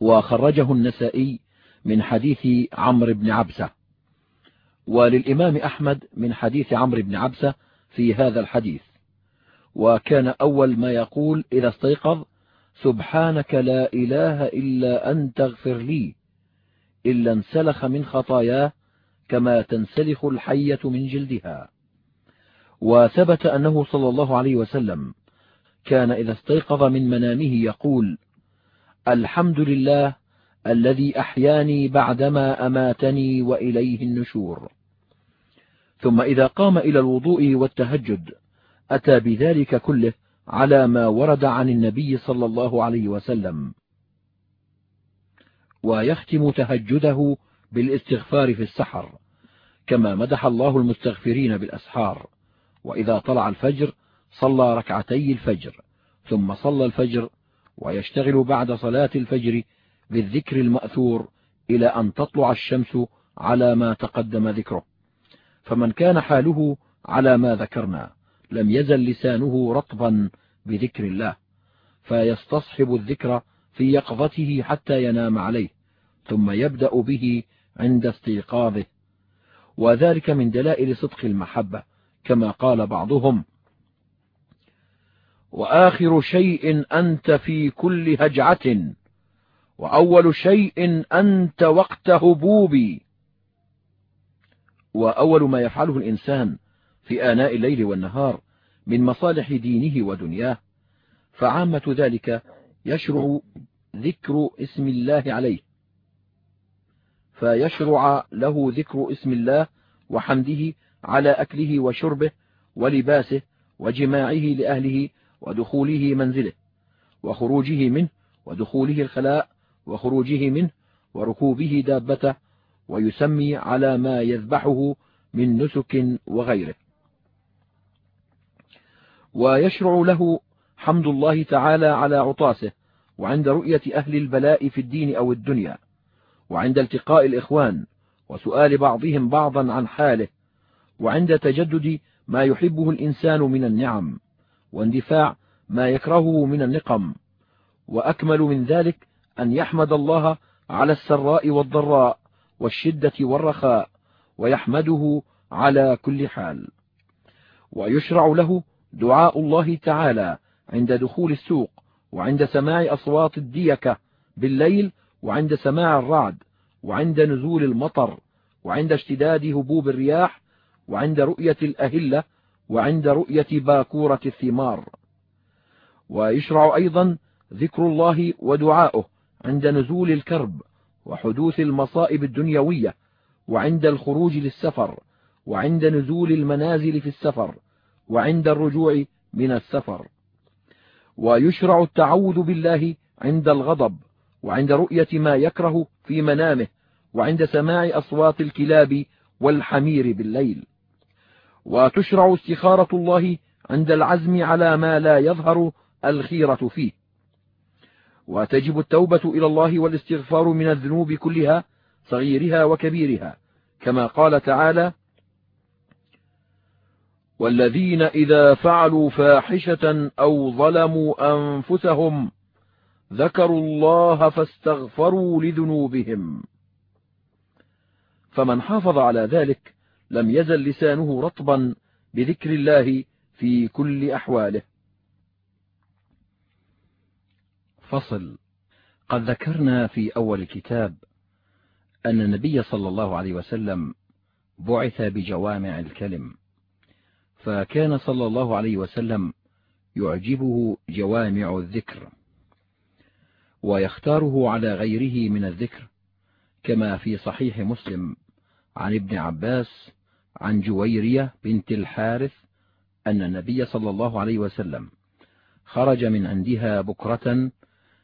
S1: وخرجه النسائي من حديث عمرو بن عبسة. وللإمام أحمد من حديث عمرو بن عبسة في هذا الحديث. وكان أول ما يقول إذا استيقظ سبحانك لا إله إلا أنت اغفر لي. إلا انسلخ من خطاياه كما تنسلخ الحية من جلدها. وثبت أنه صلى الله عليه وسلم كان إذا استيقظ من منامه يقول الحمد لله الذي أحياني بعدما أماتني وإليه النشور. ثم إذا قام إلى الوضوء والتهجد أتى بذلك كله على ما ورد عن النبي صلى الله عليه وسلم. ويختم تهجده بالاستغفار في السحر كما مدح الله المستغفرين بالأسحار. وإذا طلع الفجر صلى ركعتي الفجر ثم صلى الفجر ويشتغل بعد صلاة الفجر بالذكر المأثور إلى أن تطلع الشمس على ما تقدم ذكره. فمن كان حاله على ما ذكرنا لم يزل لسانه رطبا بذكر الله فيستصحب الذكر في يقظته حتى ينام عليه ثم يبدأ به عند استيقاظه. وذلك من دلائل صدق المحبة كما قال بعضهم وآخر شيء أنت في كل هجعة وأول شيء أنت وقت هبوبي. وأول ما يفعله الإنسان في آناء الليل والنهار من مصالح دينه ودنياه فعامة ذلك يشرع ذكر اسم الله عليه. فيشرع له ذكر اسم الله وحمده على أكله وشربه ولباسه وجماعه لأهله ودخوله منزله وخروجه منه ودخوله الخلاء وخروجه منه وركوبه دابته ويسمي على ما يذبحه من نسك وغيره. ويشرع له حمد الله تعالى على عطاسه وعند رؤية أهل البلاء في الدين أو الدنيا وعند التقاء الإخوان وسؤال بعضهم بعضا عن حاله وعند تجدد ما يحبه الإنسان من النعم واندفاع ما يكرهه من النقم وأكمل من ذلك أن يحمد الله على السراء والضراء والشدة والرخاء ويحمده على كل حال ويشرع له دعاء الله تعالى عند دخول السوق وعند سماع أصوات الديكة بالليل وعند سماع الرعد وعند نزول المطر وعند اشتداد هبوب الرياح وعند رؤية الأهلة وعند رؤية باكورة الثمار. ويشرع أيضا ذكر الله ودعاؤه عند نزول الكرب وحدوث المصائب الدنيوية وعند الخروج للسفر وعند نزول المنازل في السفر وعند الرجوع من السفر. ويشرع التعوذ بالله عند الغضب وعند رؤية ما يكره في منامه وعند سماع أصوات الكلاب والحمير بالليل. وتشرع استخارة الله عند العزم على ما لا يظهر الخيرة فيه. وتجب التوبة إلى الله والاستغفار من الذنوب كلها صغيرها وكبيرها كما قال تعالى والذين إذا فعلوا فاحشة أو ظلموا أنفسهم ذكروا الله فاستغفروا لذنوبهم. فمن حافظ على ذلك لم يزل لسانه رطبا بذكر الله في كل أحواله. فصل قد ذكرنا في أول الكتاب أن النبي صلى الله عليه وسلم بعث بجوامع الكلم. فكان صلى الله عليه وسلم يعجبه جوامع الذكر ويختاره على غيره من الذكر كما في صحيح مسلم عن ابن عباس عن جويرية بنت الحارث أن النبي صلى الله عليه وسلم خرج من عندها بكرة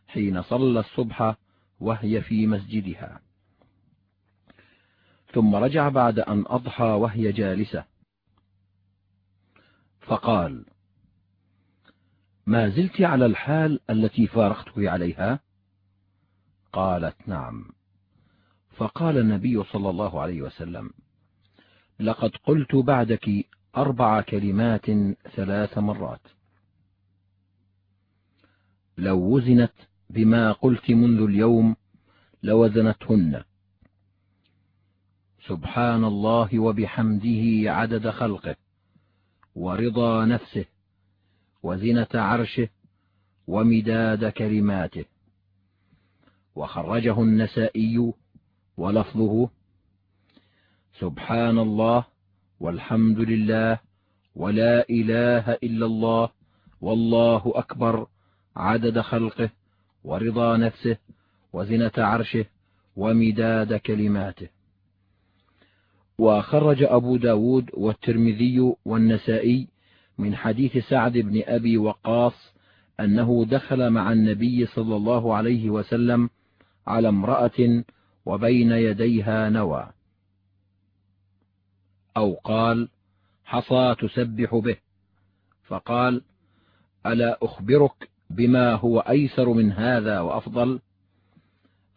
S1: حين صلى الصبح وهي في مسجدها. ثم رجع بعد أن أضحى وهي جالسة. فقال ما زلت على الحال التي فارقته عليها؟ قالت نعم. فقال النبي صلى الله عليه وسلم لقد قلت بعدك أربع كلمات ثلاث مرات. لو وزنت بما قلت منذ اليوم لوزنتهن. سبحان الله وبحمده عدد خلقه. ورضا نفسه وزنة عرشه ومداد كلماته. وخرجه النسائي ولفظه سبحان الله والحمد لله ولا إله إلا الله والله أكبر عدد خلقه ورضا نفسه وزنة عرشه ومداد كلماته. وخرج أبو ب داود والترمذي والنسائي من حديث سعد بن أبي وقاص أنه دخل مع النبي صلى الله عليه وسلم على امرأة وبين يديها نوى. أو قال حصى تسبح به. فقال ألا أخبرك بما هو أيسر من هذا وأفضل؟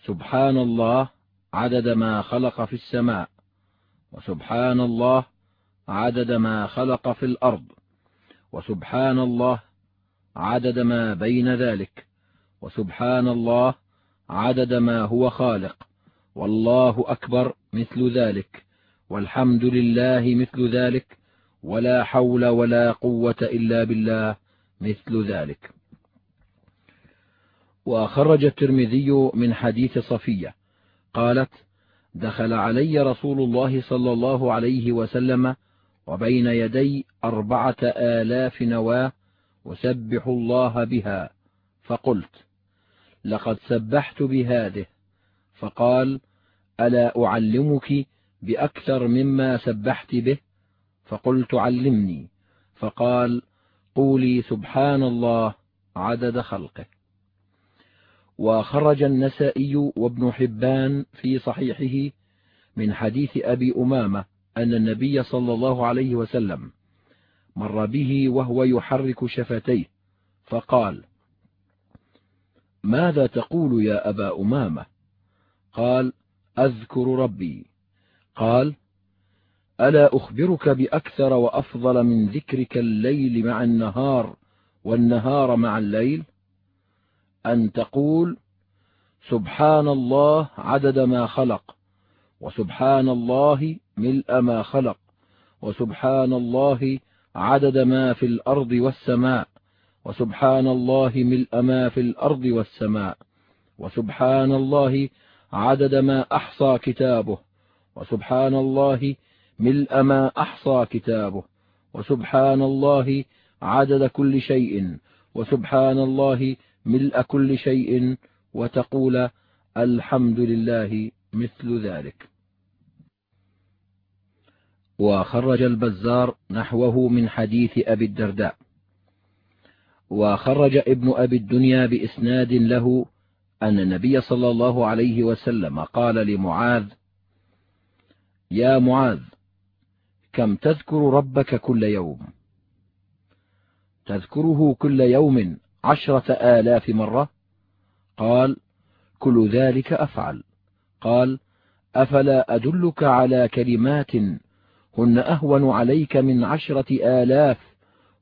S1: سبحان الله عدد ما خلق في السماء. وسبحان الله عدد ما خلق في الأرض وسبحان الله عدد ما بين ذلك وسبحان الله عدد ما هو خالق والله أكبر مثل ذلك والحمد لله مثل ذلك ولا حول ولا قوة إلا بالله مثل ذلك. وخرج الترمذي من حديث صفية قالت دخل علي رسول الله صلى الله عليه وسلم وبين يدي أربعة آلاف نواة أسبح الله بها. فقلت لقد سبحت بهذه. فقال ألا أعلمك بأكثر مما سبحت به؟ فقلت علمني. فقال قولي سبحان الله عدد خلقه. وخرج النسائي وابن حبان في صحيحه من حديث أبي أمامة أن النبي صلى الله عليه وسلم مر به وهو يحرك شفتيه فقال ماذا تقول يا أبا أمامة؟ قال أذكر ربي. قال ألا أخبرك بأكثر وأفضل من ذكرك الليل مع النهار والنهار مع الليل؟ أن تقول سبحان الله عدد ما خلق وسبحان الله ملء ما خلق وسبحان الله عدد ما في الأرض والسماء وسبحان الله ملء ما في الأرض والسماء وسبحان الله عدد ما أحصى كتابه وسبحان الله ملء ما أحصى كتابه وسبحان الله عدد كل شيء وسبحان الله ملء كل شيء وتقول الحمد لله مثل ذلك. وخرج البزار نحوه من حديث أبي الدرداء. وخرج ابن أبي الدنيا بإسناد له أن النبي صلى الله عليه وسلم قال لمعاذ يا معاذ كم تذكر ربك كل يوم؟ تذكره كل يوم عشرة آلاف مرة قال كل ذلك أفعل قال أفلا أدلك على كلمات هن أهون عليك من عشرة آلاف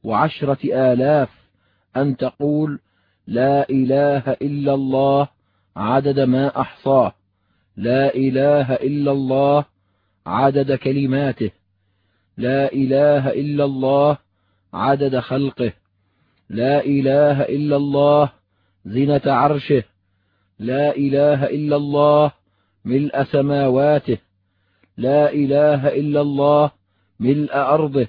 S1: وعشرة آلاف أن تقول لا إله إلا الله عدد ما أحصاه لا إله إلا الله عدد كلماته لا إله إلا الله عدد خلقه لا إله إلا الله زنة عرشه. لا إله إلا الله ملء سماواته. لا إله إلا الله ملء أرضه.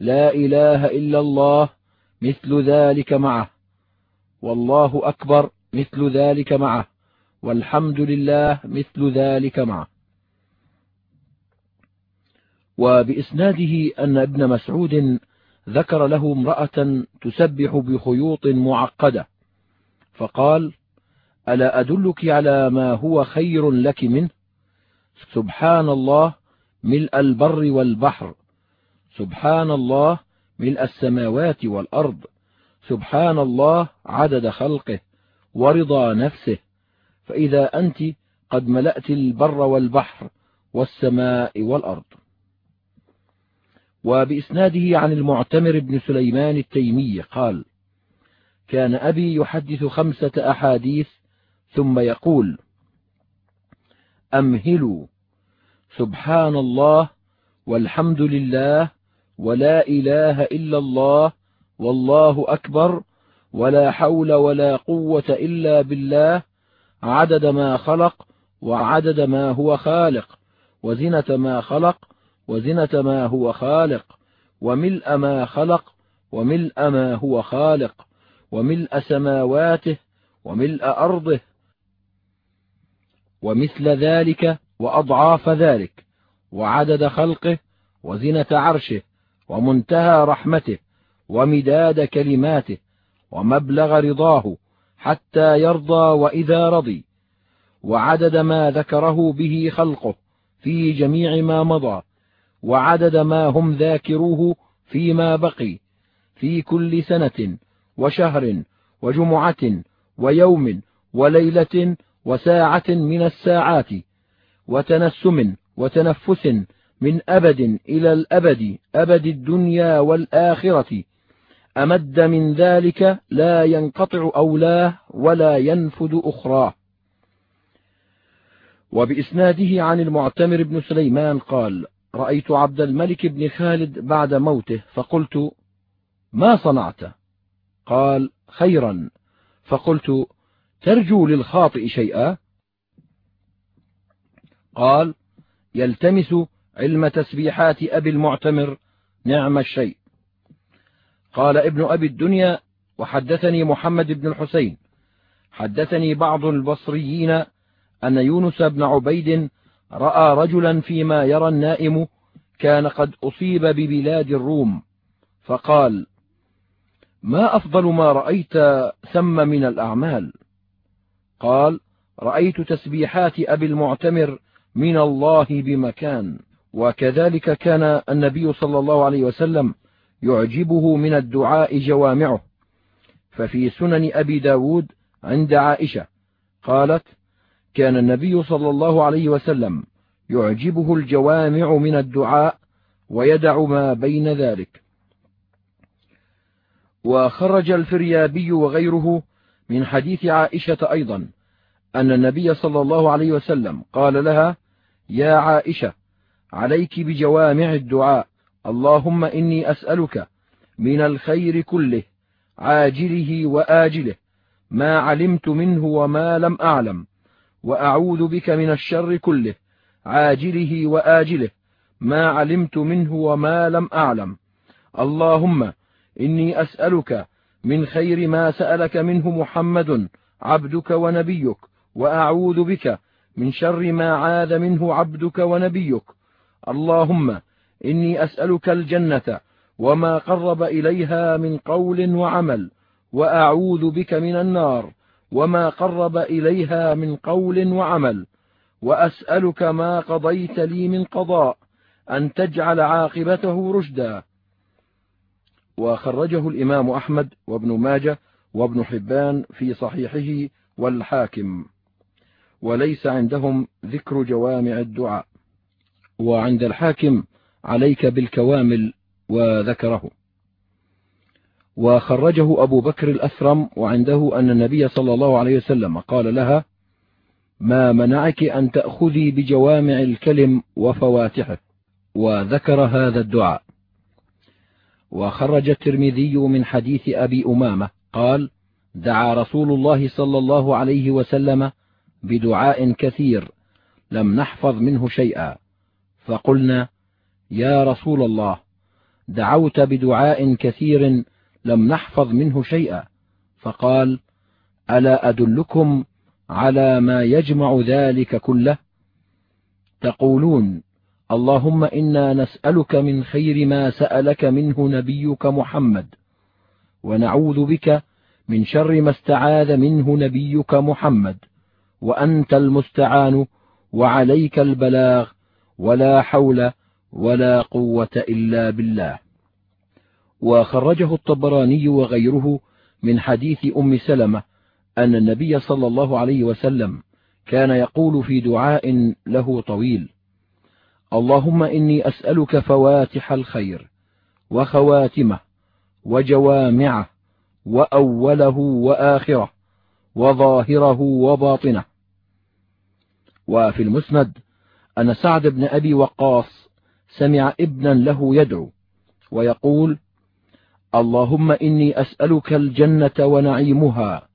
S1: لا إله إلا الله مثل ذلك معه. والله أكبر مثل ذلك معه. والحمد لله مثل ذلك معه. وبإسناده أن ابن مسعود ذكر له امرأة تسبح بخيوط معقدة فقال ألا أدلك على ما هو خير لك منه؟ سبحان الله ملء البر والبحر سبحان الله ملء السماوات والأرض سبحان الله عدد خلقه ورضا نفسه فإذا أنت قد ملأت البر والبحر والسماء والأرض. وبإسناده عن المعتمر بن سليمان التيمي قال كان أبي يحدث خمسة أحاديث ثم يقول أمهلوا سبحان الله والحمد لله ولا إله إلا الله والله أكبر ولا حول ولا قوة إلا بالله عدد ما خلق وعدد ما هو خالق وزنة ما خلق وزنة ما هو خالق وملء ما خلق وملء ما هو خالق وملء سماواته وملء أرضه ومثل ذلك وأضعاف ذلك وعدد خلقه وزنة عرشه ومنتهى رحمته ومداد كلماته ومبلغ رضاه حتى يرضى وإذا رضي وعدد ما ذكره به خلقه في جميع ما مضى وعدد ما هم ذاكروه فيما بقي في كل سنة وشهر وجمعة ويوم وليلة وساعة من الساعات وتنسم وتنفس من أبد إلى الأبد أبد الدنيا والآخرة. أمد من ذلك لا ينقطع أولاه ولا ينفد أخراه. وبإسناده عن المعتمر بن سليمان قال رأيت عبد الملك بن خالد بعد موته فقلت ما صنعت؟ قال خيرا. فقلت ترجو للخاطئ شيئا؟ قال يلتمس علم تسبيحات أبي المعتمر نعم الشيء. قال ابن أبي الدنيا وحدثني محمد بن الحسين حدثني بعض البصريين أن يونس بن عبيد رأى رجلا فيما يرى النائم كان قد أصيب ببلاد الروم فقال ما أفضل ما رأيت ثم من الأعمال؟ قال رأيت تسبيحات أبي المعتمر من الله بمكان وكذلك كان النبي صلى الله عليه وسلم يعجبه من الدعاء جوامعه ففي سنن أبي ب داود عند عائشة قالت كان النبي صلى الله عليه وسلم يعجبه الجوامع من الدعاء ويدع ما بين ذلك. وخرج الفريابي وغيره من حديث عائشة أيضا أن النبي صلى الله عليه وسلم قال لها يا عائشة عليك بجوامع الدعاء اللهم إني أسألك من الخير كله عاجله وآجله ما علمت منه وما لم أعلم وأعوذ بك من الشر كله عاجله وآجله ما علمت منه وما لم أعلم. اللهم إني أسألك من خير ما سألك منه محمد عبدك ونبيك وأعوذ بك من شر ما عاذ منه عبدك ونبيك. اللهم إني أسألك الجنة وما قرب إليها من قول وعمل وأعوذ بك من النار. وما قرب إليها من قول وعمل وأسألك ما قضيت لي من قضاء أن تجعل عاقبته رشدا. وخرجه الإمام أحمد وابن ماجه وابن حبان في صحيحه والحاكم. وليس عندهم ذكر جوامع الدعاء. وعند الحاكم عليك بالكوامل وذكره. وخرجه أبو بكر الأثرم وعنده أن النبي صلى الله عليه وسلم قال لها ما منعك أن تأخذي بجوامع الكلم وفواتحه وذكر هذا الدعاء. وخرج الترمذي من حديث أبي أمامة قال دعا رسول الله صلى الله عليه وسلم بدعاء كثير لم نحفظ منه شيئا. فقلنا يا رسول الله دعوت بدعاء كثير لم نحفظ منه شيئا. فقال ألا أدلكم على ما يجمع ذلك كله؟ تقولون اللهم إنا نسألك من خير ما سألك منه نبيك محمد ونعوذ بك من شر ما استعاذ منه نبيك محمد وأنت المستعان وعليك البلاغ ولا حول ولا قوة إلا بالله. وخرجه الطبراني وغيره من حديث أم سلمة أن النبي صلى الله عليه وسلم كان يقول في دعاء له طويل اللهم إني أسألك فواتح الخير وخواتمه وجوامعه وأوله وآخره وظاهره وباطنه. وفي المسند أن سعد بن أبي وقاص سمع ابنا له يدعو ويقول اللهم إني أسألك الجنة ونعيمها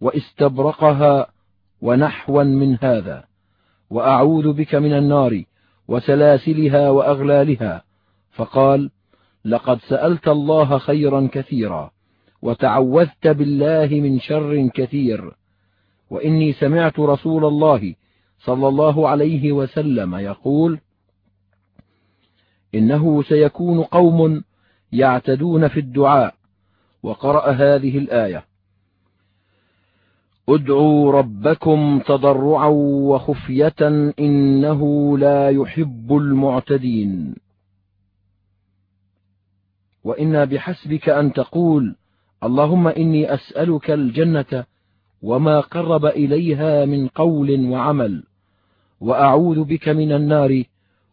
S1: واستبرقها ونحوا من هذا وأعوذ بك من النار وسلاسلها وأغلالها. فقال لقد سألت الله خيرا كثيرا وتعوذت بالله من شر كثير وإني سمعت رسول الله صلى الله عليه وسلم يقول إنه سيكون قوم يعتدون في الدعاء وقرأ هذه الآية أدعوا ربكم تضرعا وخفية إنه لا يحب المعتدين. وإن بحسبك أن تقول اللهم إني أسألك الجنة وما قرب إليها من قول وعمل وأعوذ بك من النار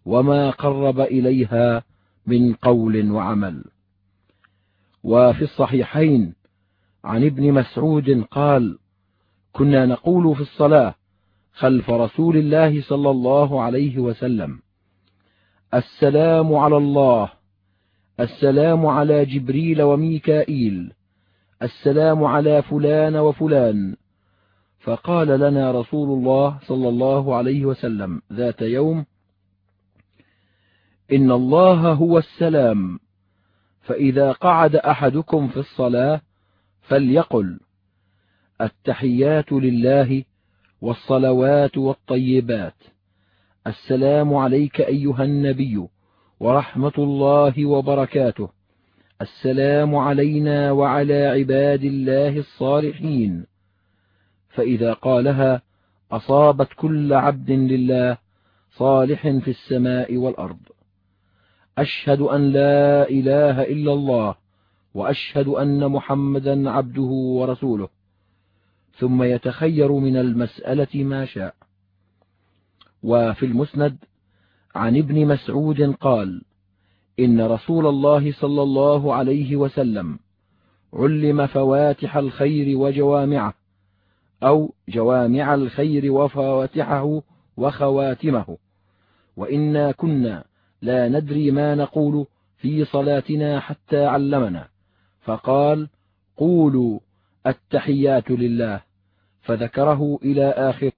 S1: وما قرب إليها من قول وعمل. وفي الصحيحين عن ابن مسعود قال كنا نقول في الصلاة خلف رسول الله صلى الله عليه وسلم السلام على الله السلام على جبريل وميكائيل السلام على فلان وفلان. فقال لنا رسول الله صلى الله عليه وسلم ذات يوم إن الله هو السلام. فإذا قعد أحدكم في الصلاة فليقل التحيات لله والصلوات والطيبات السلام عليك أيها النبي ورحمة الله وبركاته السلام علينا وعلى عباد الله الصالحين فإذا قالها أصابت كل عبد لله صالح في السماء والأرض أشهد أن لا إله إلا الله وأشهد أن محمدا عبده ورسوله. ثم يتخير من المسألة ما شاء. وفي المسند عن ابن مسعود قال إن رسول الله صلى الله عليه وسلم علم فواتح الخير وجوامعه أو جوامع الخير وفواتحه وخواتمه وإنا كنا لا ندري ما نقول في صلاتنا حتى علمنا. فقال قولوا التحيات لله. فذكره إلى آخر